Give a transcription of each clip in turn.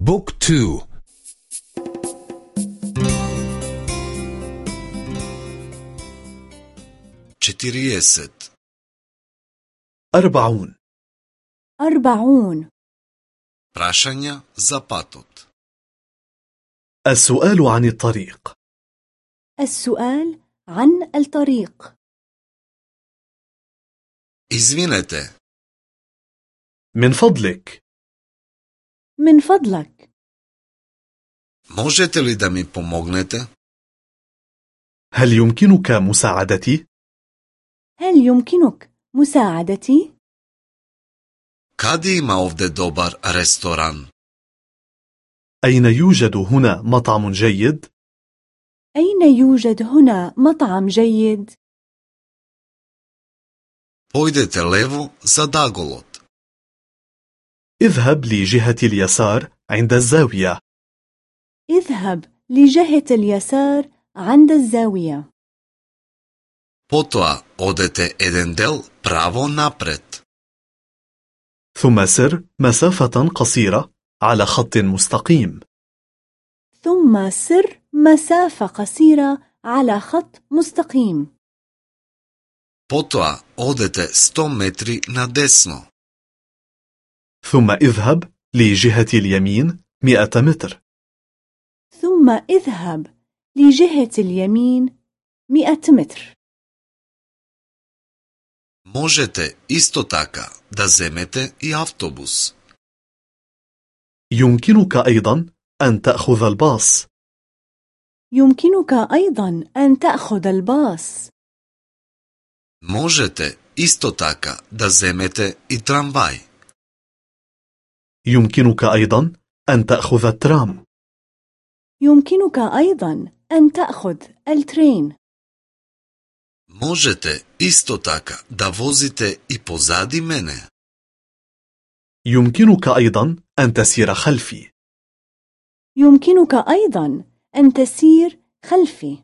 بوك تو. četirideset أربعون. أربعون. za patot السؤال عن الطريق. السؤال عن الطريق. Izvinete. من فضلك. من فضلك možete li da mi pomognete هل يمكنك مساعدتي؟ هل يمكنك مساعدتي؟ kad ima ovde dobar restoran أين يوجد هنا مطعم جيد؟ أين يوجد هنا مطعم جيد؟ pojdete levo za dagolot اذهب لجهة اليسار عند الزاوية اذهب لجهة اليسار عند الزاوية Potom odete jedan del pravo napred. ثم سر مسافة قصيرة على خط مستقيم ثم سر مسافة قصيرة على خط مستقيم Potom odete 100 metri na desno. ثم اذهب لجهة اليمين 100 متر ثم اذهب لجهة اليمين 100 متر Možete isto taka da zemete i autobus. يمكنك أيضا أن تأخذ الباص يمكنك أيضا أن تأخذ الباص Možete isto taka da zemete i tramvaj. يمكنك أيضا أن تأخذ الترام يمكنك أيضا أن تأخذ الترين Možete isto taka da vozite i pozadi mene. يمكنك أيضا أن تسير خلفي يمكنك أيضا أن تسير خلفي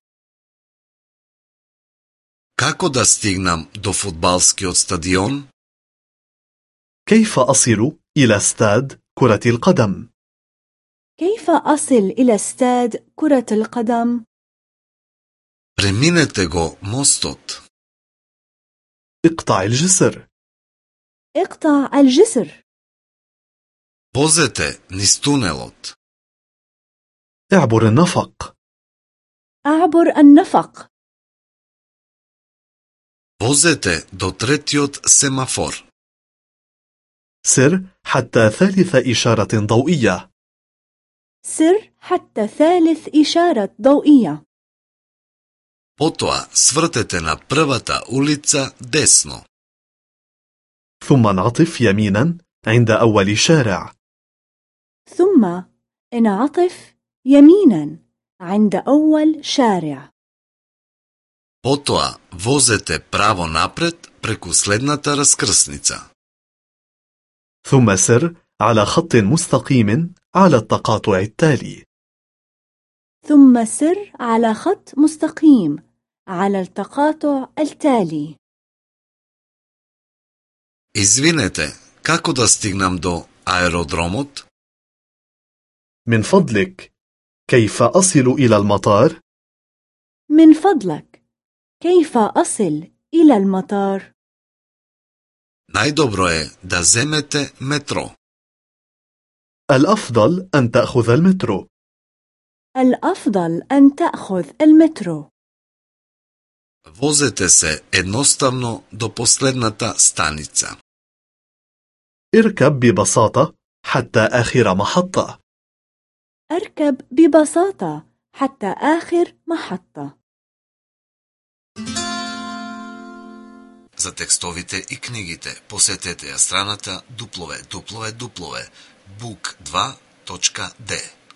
Kako da stignem do futbalskog stadion? كيف أصل إلى استاد كرة القدم؟ كيف أصل إلى استاد كرة القدم؟ Preminete go mostot. اقطع الجسر اقطع الجسر Pozete niz tunelot. اعبر النفق أعبر النفق Pozete do tretiot semafor. سر حتى ثالث إشارة ضوئية سر حتى ثالث إشارة ضوئية Potom svrtete na prvata ulica desno. ثم انعطف يمينا عند أول شارع ثم انعطف يمينا عند أول شارع Potom vozete pravo napred preko slednata raskrsnica. ثم سر على خط مستقيم على التقاطع التالي ثم سر على خط مستقيم على التقاطع التالي Izvinete, kako da stignem do aerodromot? من فضلك كيف أصل إلى المطار؟ من فضلك كيف أصل إلى المطار؟ Najdobro je da zemete metro. الأفضل أن تأخذ المترو الأفضل أن تأخذ المترو Vozete se jednostavno do poslednata stanica. اركب ببساطة حتى آخر محطة أركب ببساطة حتى آخر محطة За текстовите и книгите. Посетете ја страната www.book2.de